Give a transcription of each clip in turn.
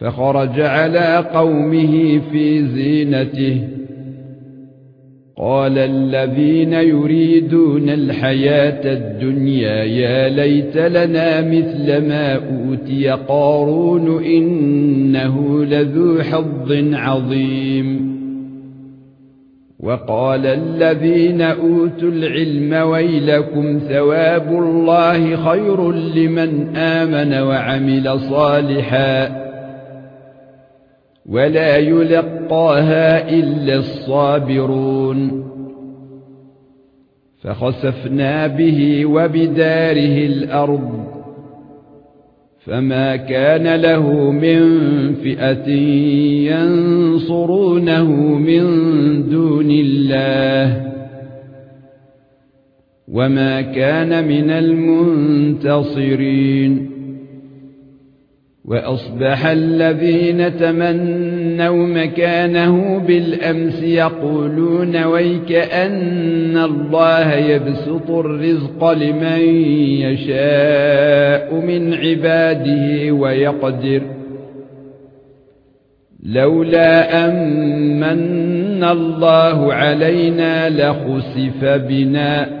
فخرج على قومه في زينته. قال الذين يريدون الحياة الدنيا يا ليت لنا مثل ما أوتي قارون إنه لذو حظ عظيم. وقال الذين أوتوا العلم ويلكم ثواب الله خير لمن آمن وعمل صالحا. ولا يلقاها إلا الصابرون. فخسفنا به وبداره الأرض فما كان له من فئة ينصرونه من دون الله. وما كان من المنتصرين. وأصبح الذين تمنوا مكانه بالأمس يقولون ويك أن الله يبسط الرزق لمن يشاء من عباده ويقدر. لولا امن الله علينا لخسف بنا.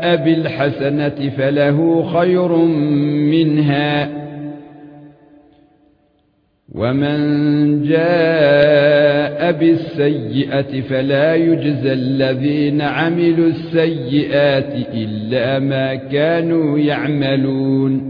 بِالْحَسَنَةِ فَلَهُ خَيْرٌ مِنْهَا. وَمَنْ جَاءَ بِالسَّيِّئَةِ فَلَا يُجْزَى الَّذِينَ عَمِلُوا السَّيِّئَاتِ إِلَّا مَا كَانُوا يَعْمَلُونَ.